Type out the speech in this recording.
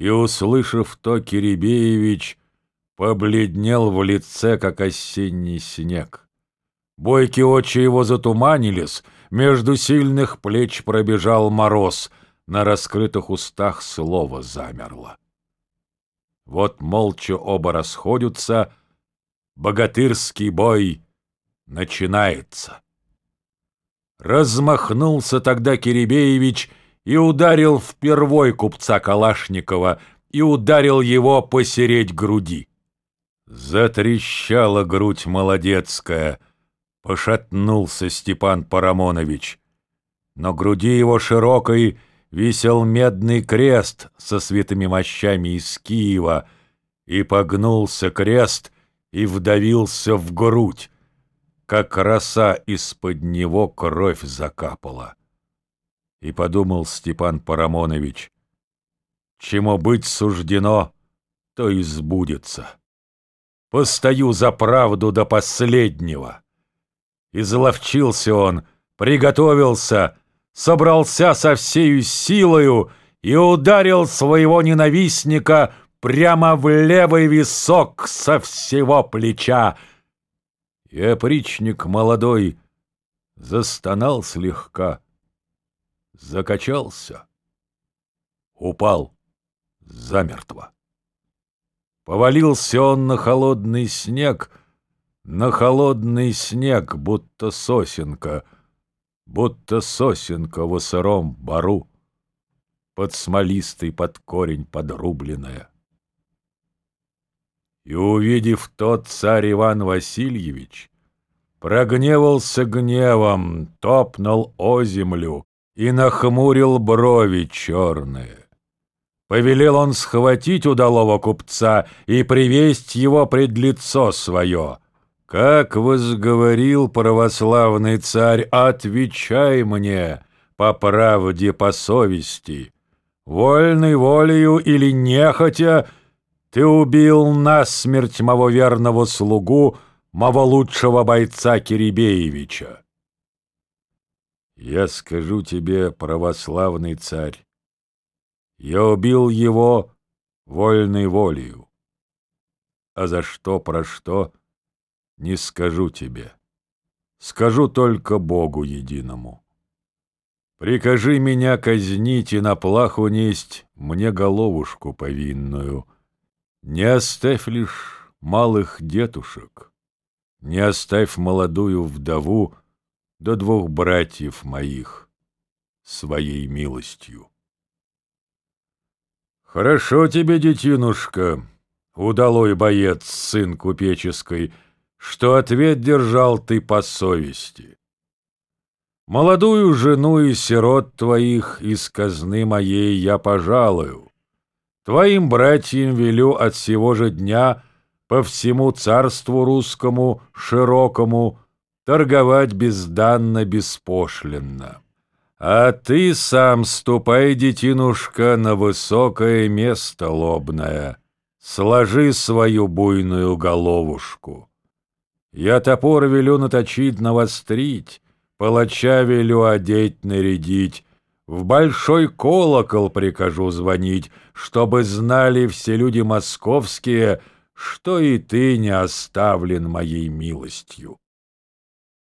И, услышав то, Киребеевич побледнел в лице, как осенний снег. Бойкие очи его затуманились, между сильных плеч пробежал мороз, на раскрытых устах слово замерло. Вот молча оба расходятся, богатырский бой начинается. Размахнулся тогда Киребеевич и ударил впервой купца Калашникова и ударил его посереть груди. Затрещала грудь молодецкая, пошатнулся Степан Парамонович. Но груди его широкой висел медный крест со святыми мощами из Киева, и погнулся крест и вдавился в грудь как роса из-под него кровь закапала. И подумал Степан Парамонович, чему быть суждено, то и сбудется. Постою за правду до последнего. Изловчился он, приготовился, собрался со всею силою и ударил своего ненавистника прямо в левый висок со всего плеча, и опричник молодой застонал слегка, закачался, упал замертво. Повалился он на холодный снег, на холодный снег, будто сосенка, будто сосенка в сыром бару, под смолистый под корень подрубленная. И, увидев тот царь Иван Васильевич, прогневался гневом, топнул о землю и нахмурил брови черные. Повелел он схватить удалого купца и привесть его пред лицо свое. Как возговорил православный царь, отвечай мне по правде, по совести, вольной волею или нехотя — ты убил насмерть моего верного слугу, моего лучшего бойца Кирибеевича. Я скажу тебе, православный царь, я убил его вольной волею. А за что, про что, не скажу тебе. Скажу только Богу единому. Прикажи меня казнить и на плаху несть мне головушку повинную — не оставь лишь малых детушек, Не оставь молодую вдову До двух братьев моих Своей милостью. Хорошо тебе, детинушка, Удалой боец, сын купеческой, Что ответ держал ты по совести. Молодую жену и сирот твоих Из казны моей я пожалую, Твоим братьям велю от сего же дня по всему царству русскому широкому торговать безданно, беспошлинно. А ты сам ступай, детинушка, на высокое место лобное, сложи свою буйную головушку. Я топор велю наточить, навострить, палача велю одеть, нарядить, в большой колокол прикажу звонить, чтобы знали все люди московские, что и ты не оставлен моей милостью.